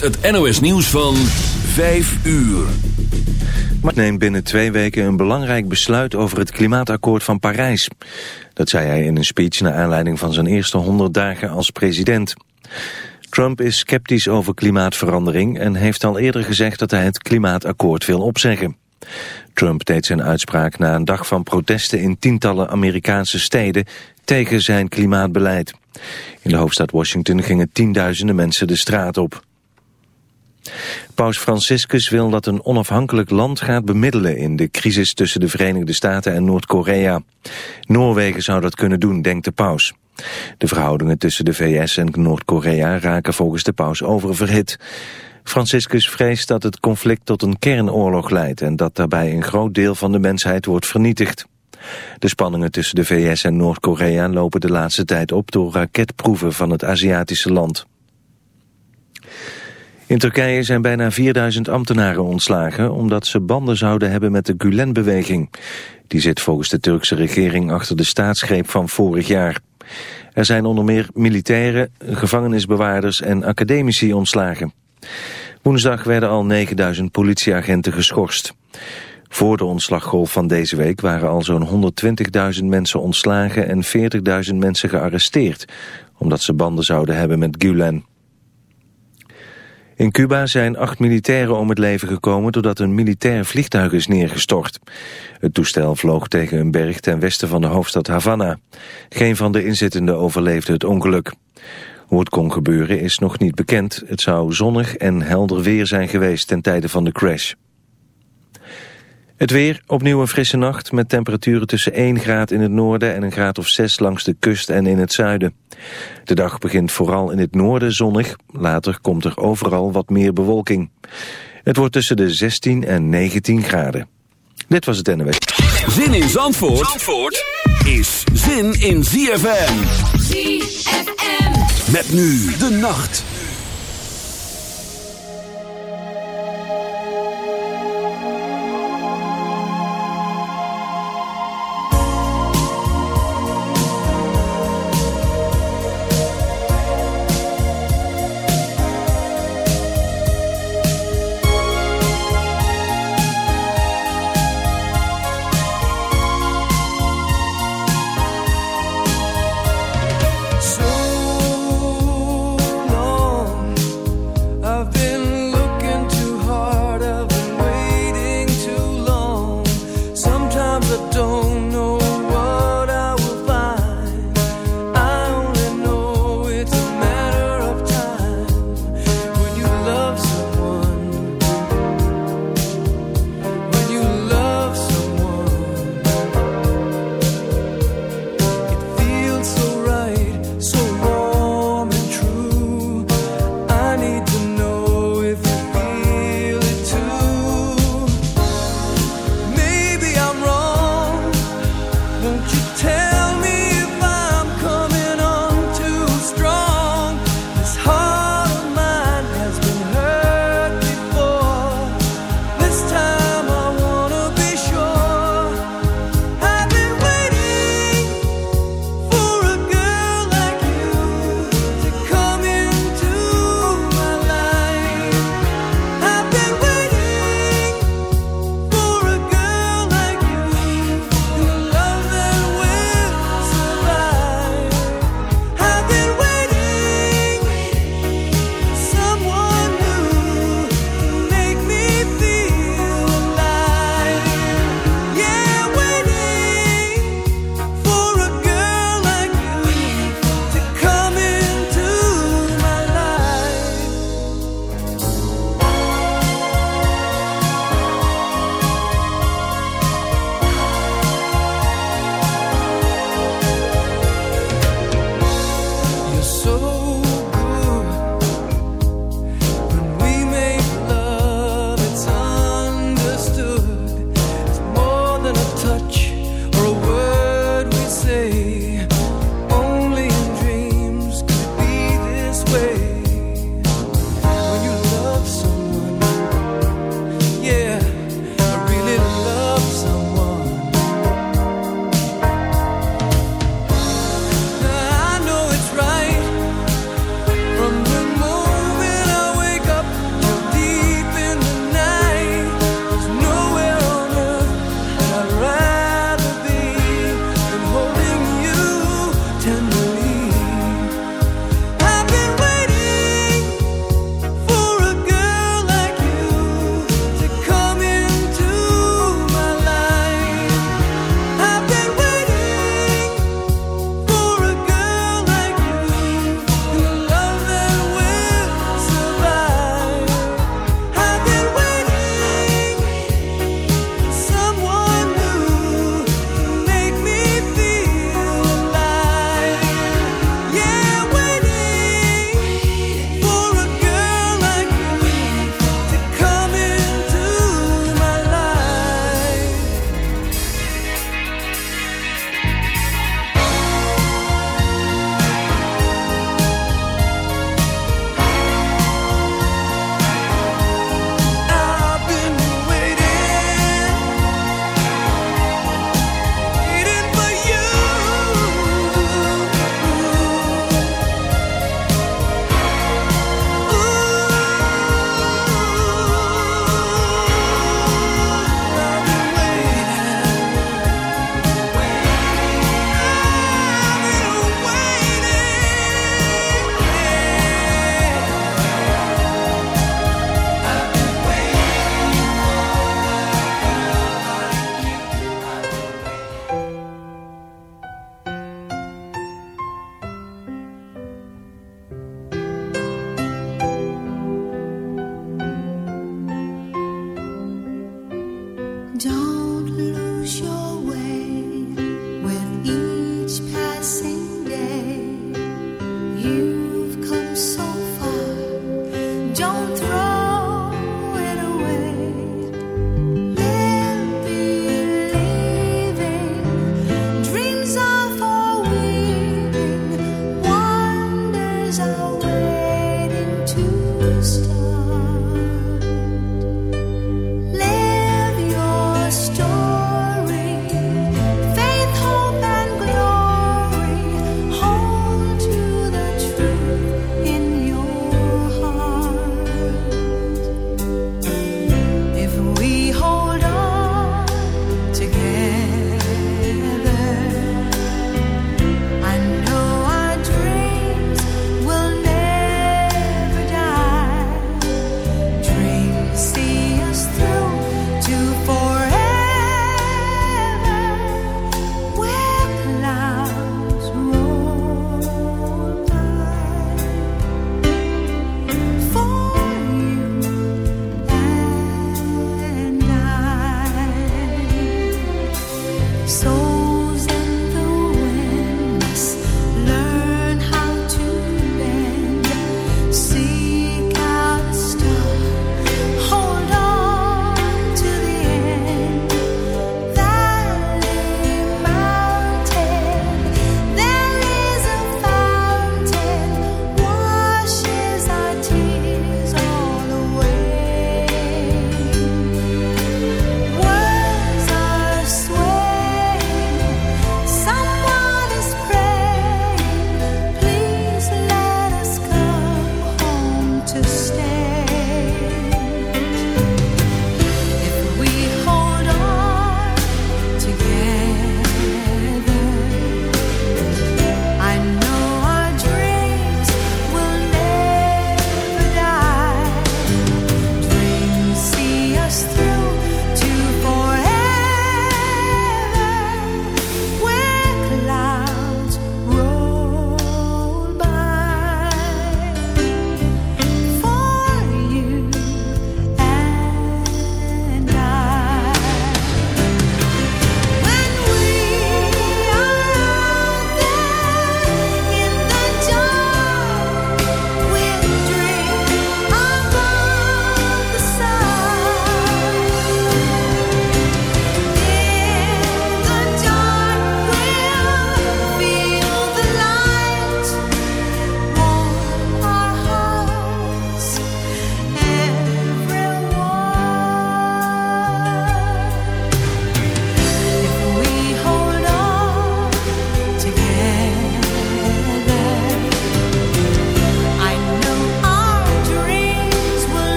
het NOS nieuws van 5 uur. neemt binnen twee weken een belangrijk besluit over het klimaatakkoord van Parijs. Dat zei hij in een speech naar aanleiding van zijn eerste 100 dagen als president. Trump is sceptisch over klimaatverandering en heeft al eerder gezegd dat hij het klimaatakkoord wil opzeggen. Trump deed zijn uitspraak na een dag van protesten in tientallen Amerikaanse steden tegen zijn klimaatbeleid. In de hoofdstad Washington gingen tienduizenden mensen de straat op. Paus Franciscus wil dat een onafhankelijk land gaat bemiddelen in de crisis tussen de Verenigde Staten en Noord-Korea. Noorwegen zou dat kunnen doen, denkt de paus. De verhoudingen tussen de VS en Noord-Korea raken volgens de paus oververhit. Franciscus vreest dat het conflict tot een kernoorlog leidt en dat daarbij een groot deel van de mensheid wordt vernietigd. De spanningen tussen de VS en Noord-Korea lopen de laatste tijd op door raketproeven van het Aziatische land. In Turkije zijn bijna 4000 ambtenaren ontslagen omdat ze banden zouden hebben met de Gulen-beweging. Die zit volgens de Turkse regering achter de staatsgreep van vorig jaar. Er zijn onder meer militairen, gevangenisbewaarders en academici ontslagen. Woensdag werden al 9000 politieagenten geschorst. Voor de ontslaggolf van deze week waren al zo'n 120.000 mensen ontslagen en 40.000 mensen gearresteerd, omdat ze banden zouden hebben met Gulen. In Cuba zijn acht militairen om het leven gekomen doordat een militair vliegtuig is neergestort. Het toestel vloog tegen een berg ten westen van de hoofdstad Havana. Geen van de inzittenden overleefde het ongeluk. Hoe het kon gebeuren is nog niet bekend. Het zou zonnig en helder weer zijn geweest ten tijde van de crash. Het weer, opnieuw een frisse nacht met temperaturen tussen 1 graad in het noorden en een graad of 6 langs de kust en in het zuiden. De dag begint vooral in het noorden zonnig, later komt er overal wat meer bewolking. Het wordt tussen de 16 en 19 graden. Dit was het NW. Zin in Zandvoort, Zandvoort is zin in ZFM. ZFM. Met nu de nacht.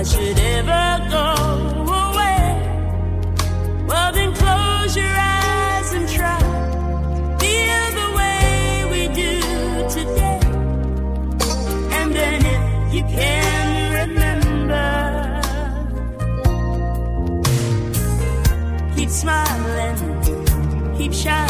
I should ever go away. Well, then close your eyes and try. Feel the way we do today. And then if you can remember, keep smiling, keep shining.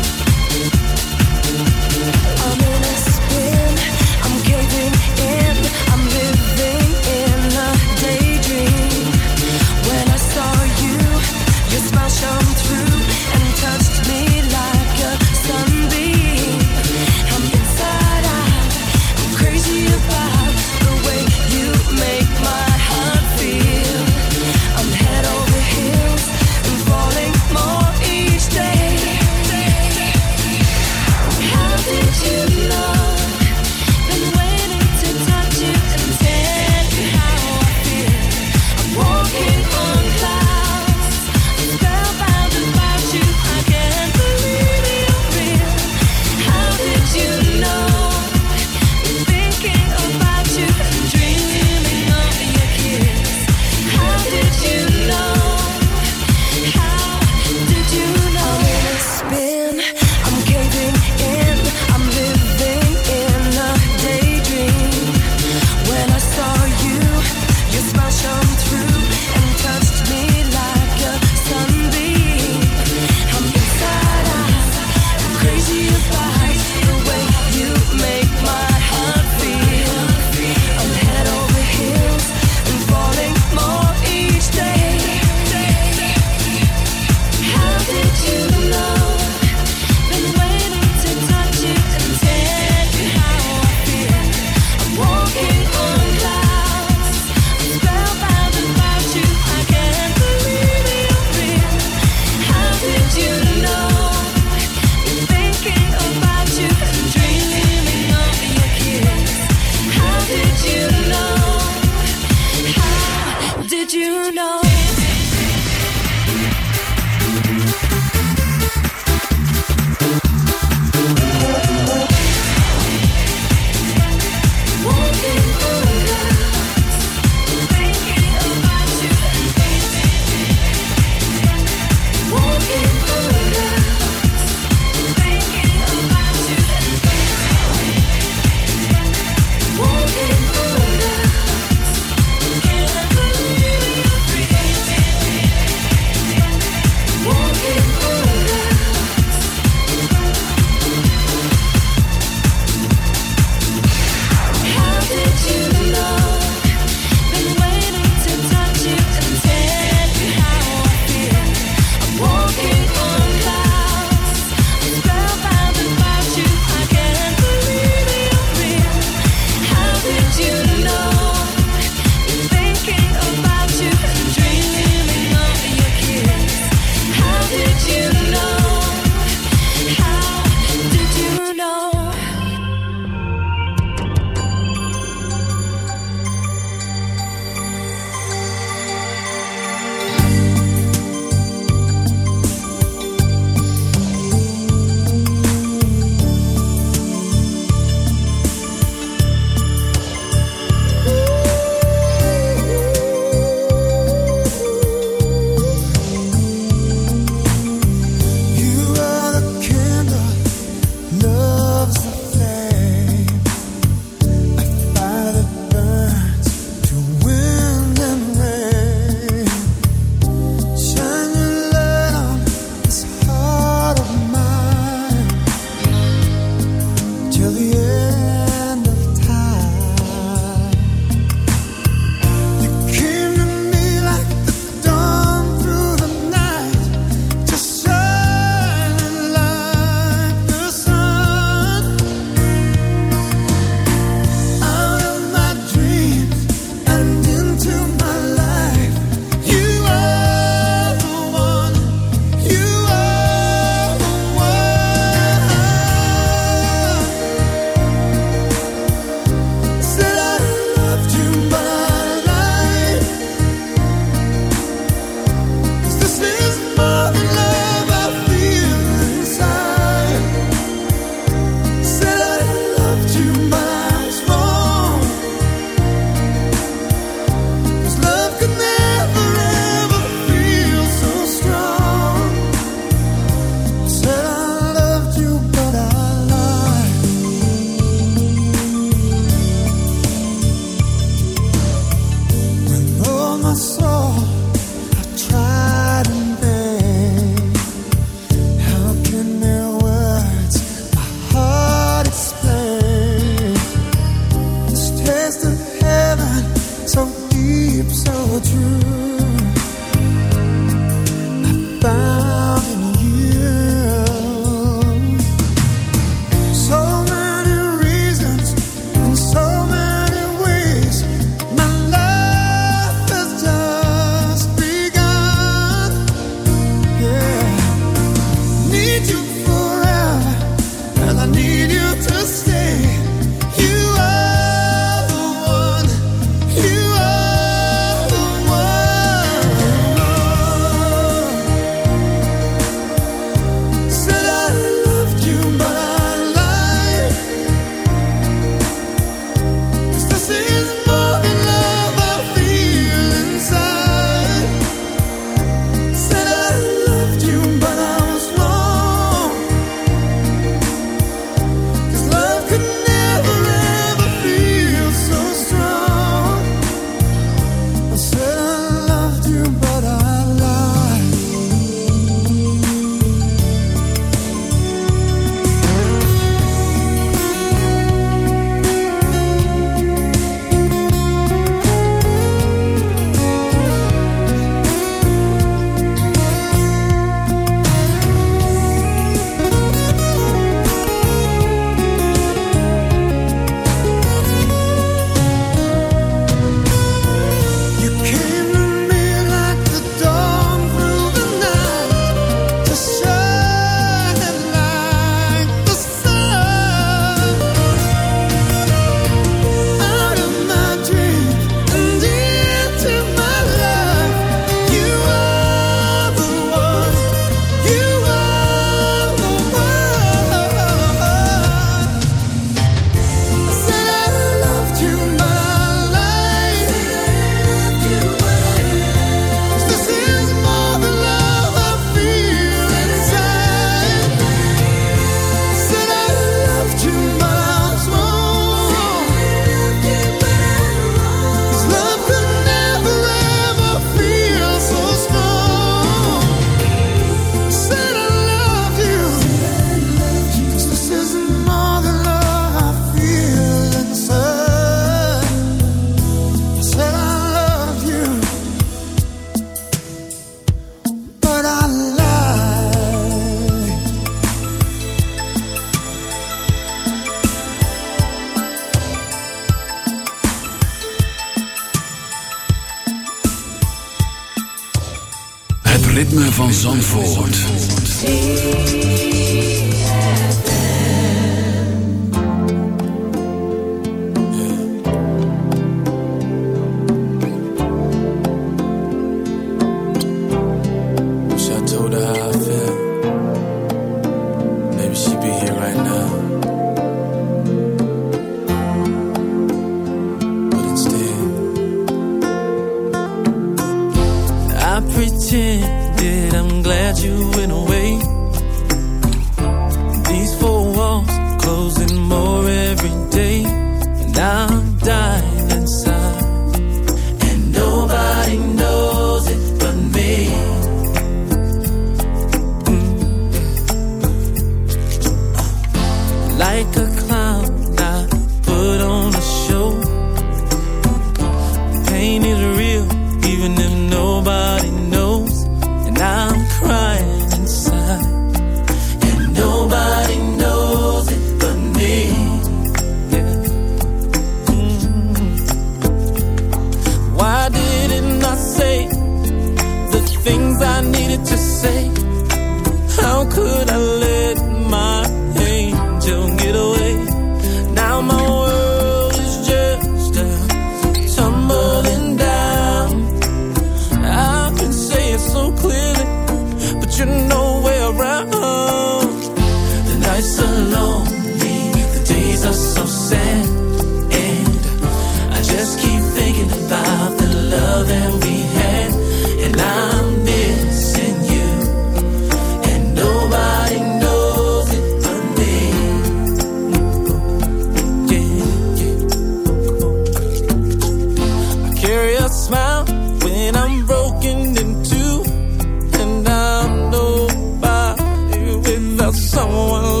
someone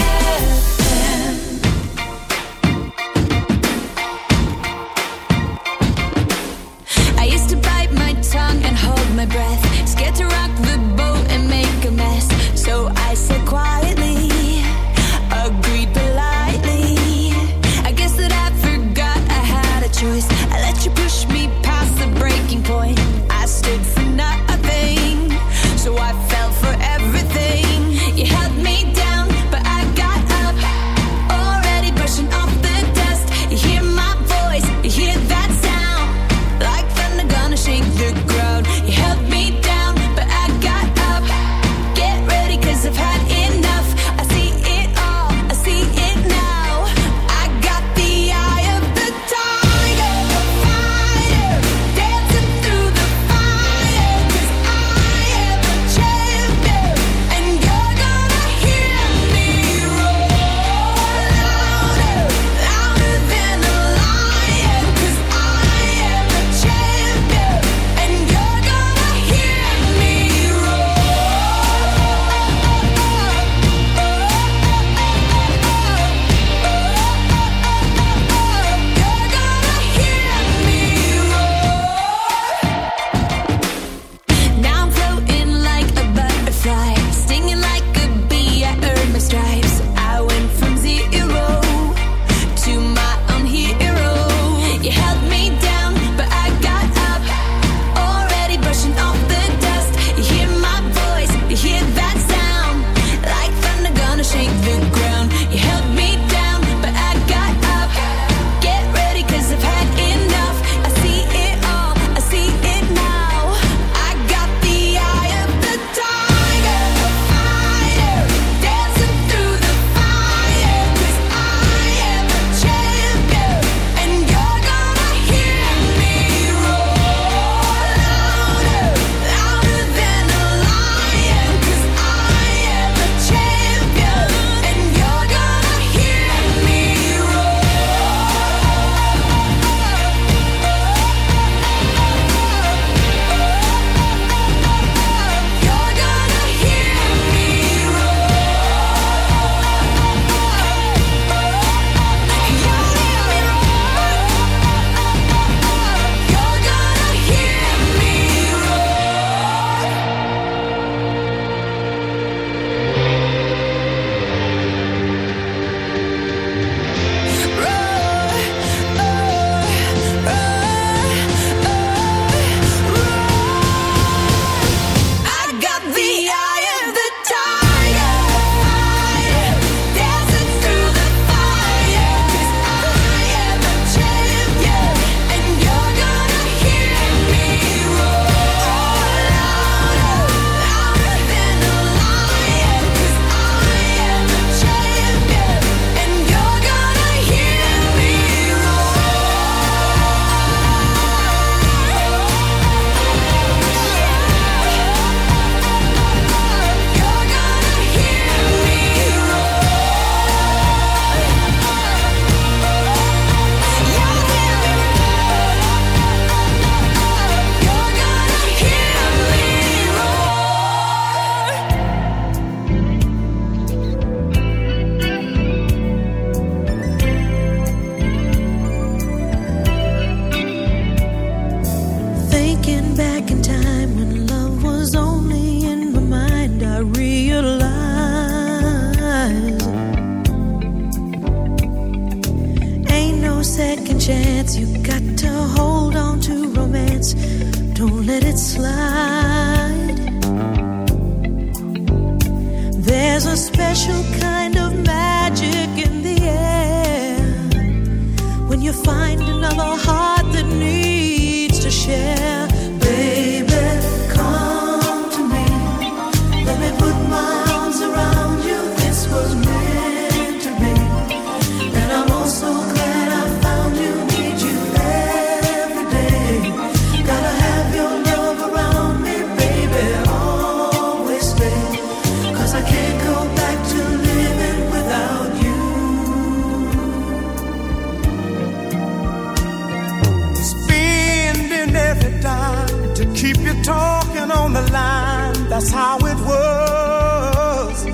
it was.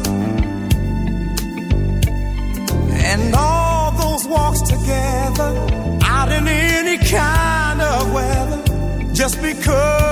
And all those walks together, out in any kind of weather, just because.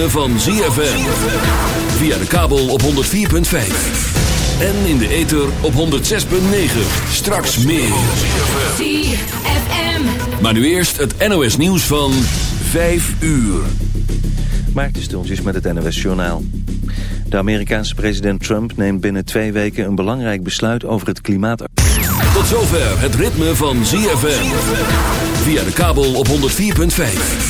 Ritme van ZFM. Via de kabel op 104.5. En in de ether op 106.9. Straks meer. ZFM. Maar nu eerst het NOS nieuws van 5 uur. Maarten Stultjes met het NOS Journaal. De Amerikaanse president Trump neemt binnen twee weken een belangrijk besluit over het klimaat... Tot zover het ritme van ZFM. Via de kabel op 104.5.